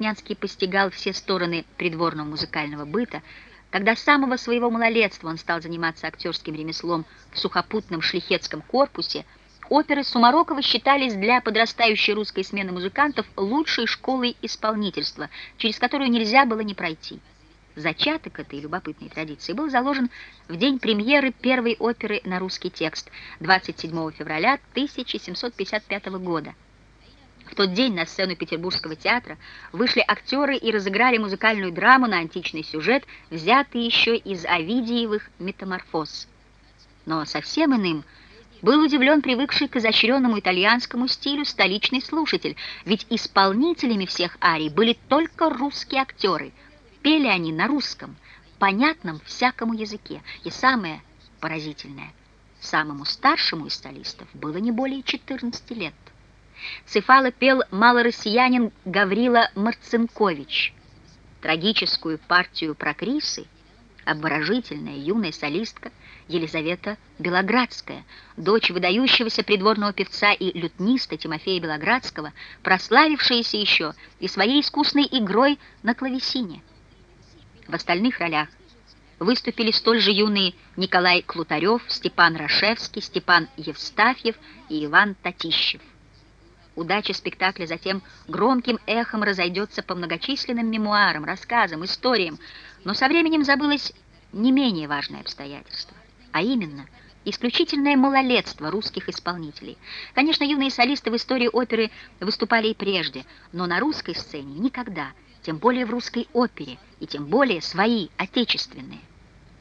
Бортнянский постигал все стороны придворного музыкального быта, когда с самого своего малолетства он стал заниматься актерским ремеслом в сухопутном шлихетском корпусе, оперы Сумарокова считались для подрастающей русской смены музыкантов лучшей школой исполнительства, через которую нельзя было не пройти. Зачаток этой любопытной традиции был заложен в день премьеры первой оперы на русский текст 27 февраля 1755 года. В тот день на сцену Петербургского театра вышли актеры и разыграли музыкальную драму на античный сюжет, взятый еще из Овидиевых «Метаморфоз». Но совсем иным был удивлен привыкший к изощренному итальянскому стилю столичный слушатель, ведь исполнителями всех арий были только русские актеры. Пели они на русском, понятном всякому языке. И самое поразительное, самому старшему из солистов было не более 14 лет. Цефала пел малороссиянин Гаврила Марцинкович. Трагическую партию про Крисы обворожительная юная солистка Елизавета Белоградская, дочь выдающегося придворного певца и лютниста Тимофея Белоградского, прославившаяся еще и своей искусной игрой на клавесине. В остальных ролях выступили столь же юные Николай Клутарев, Степан Рашевский, Степан Евстафьев и Иван Татищев. Удача спектакля затем громким эхом разойдется по многочисленным мемуарам, рассказам, историям, но со временем забылось не менее важное обстоятельство, а именно исключительное малолетство русских исполнителей. Конечно, юные солисты в истории оперы выступали и прежде, но на русской сцене никогда, тем более в русской опере, и тем более свои, отечественные.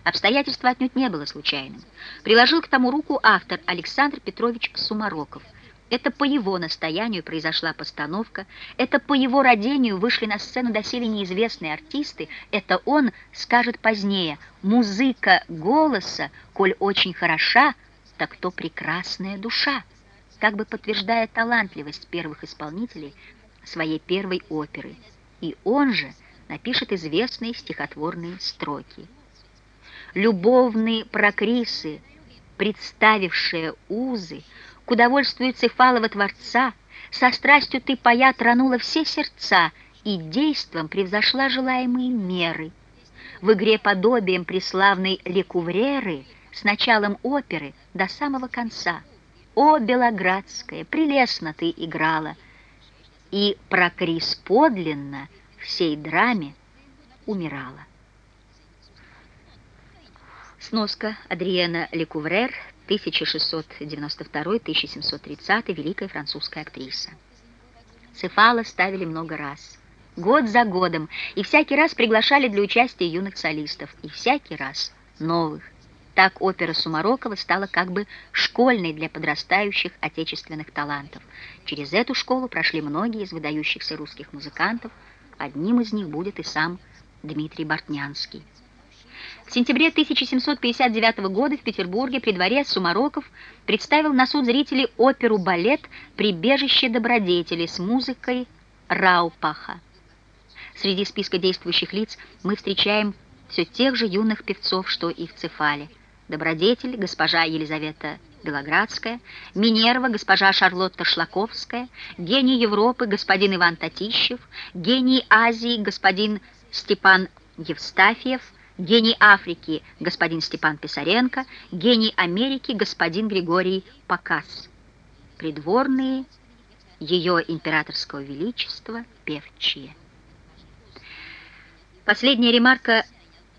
Обстоятельство отнюдь не было случайным. Приложил к тому руку автор Александр Петрович Сумароков – это по его настоянию произошла постановка, это по его родению вышли на сцену доселе неизвестные артисты, это он скажет позднее «Музыка голоса, коль очень хороша, так то прекрасная душа», как бы подтверждая талантливость первых исполнителей своей первой оперы. И он же напишет известные стихотворные строки. «Любовные прокрисы, представившие узы, к удовольствию Цефалова Творца, со страстью ты пая тронула все сердца и действом превзошла желаемые меры. В игре подобием преславной Лекувреры с началом оперы до самого конца. О, Белоградская, прелестно ты играла, и про Крис подлинно всей драме умирала. Сноска Адриена Лекуврер 1692-1730, великая французская актриса. Цефала ставили много раз, год за годом, и всякий раз приглашали для участия юных солистов, и всякий раз новых. Так опера Сумарокова стала как бы школьной для подрастающих отечественных талантов. Через эту школу прошли многие из выдающихся русских музыкантов, одним из них будет и сам Дмитрий Бортнянский. В сентябре 1759 года в Петербурге при дворе Сумароков представил на суд зрителей оперу-балет «Прибежище добродетели» с музыкой Раупаха. Среди списка действующих лиц мы встречаем все тех же юных певцов, что и в Цефале. Добродетель, госпожа Елизавета Белоградская, Минерва, госпожа Шарлотта Шлаковская, гений Европы, господин Иван Татищев, гений Азии, господин Степан Евстафьев – гений Африки господин Степан Писаренко, гений Америки господин Григорий Показ, придворные ее императорского величества певчие. Последняя ремарка,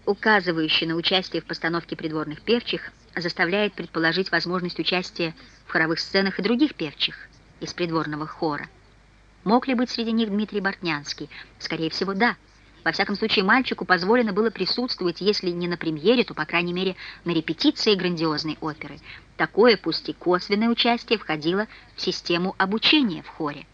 указывающая на участие в постановке придворных певчих, заставляет предположить возможность участия в хоровых сценах и других певчих из придворного хора. Мог ли быть среди них Дмитрий Бортнянский? Скорее всего, да. Во всяком случае, мальчику позволено было присутствовать, если не на премьере, то, по крайней мере, на репетиции грандиозной оперы. Такое, пусть и косвенное участие, входило в систему обучения в хоре.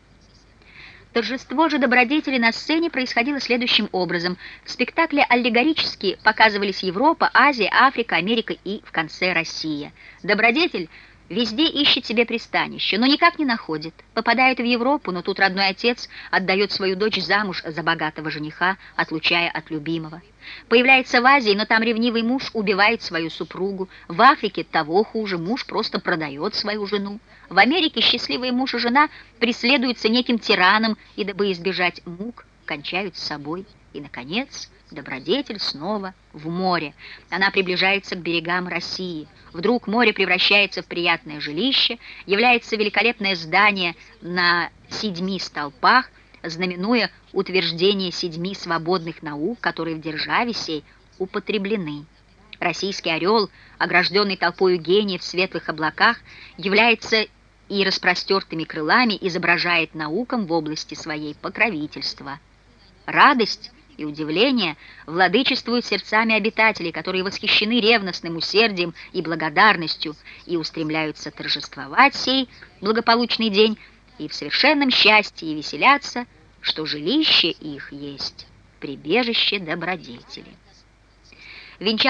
Торжество же добродетели на сцене происходило следующим образом. В спектакле аллегорически показывались Европа, Азия, Африка, Америка и, в конце, Россия. Добродетель Везде ищет себе пристанище, но никак не находит. Попадает в Европу, но тут родной отец отдает свою дочь замуж за богатого жениха, отлучая от любимого. Появляется в Азии, но там ревнивый муж убивает свою супругу. В Африке того хуже, муж просто продает свою жену. В Америке счастливые муж и жена преследуются неким тираном, и дабы избежать мук, кончают с собой. И, наконец, добродетель снова в море. Она приближается к берегам России. Вдруг море превращается в приятное жилище, является великолепное здание на седьми столпах, знаменуя утверждение седьми свободных наук, которые в державе сей употреблены. Российский орел, огражденный толпою гениев в светлых облаках, является и распростертыми крылами изображает наукам в области своей покровительства. Радость и удивление владычествуют сердцами обитателей, которые восхищены ревностным усердием и благодарностью и устремляются торжествовать сей благополучный день и в совершенном счастье и веселятся, что жилище их есть прибежище добродетели. Венчал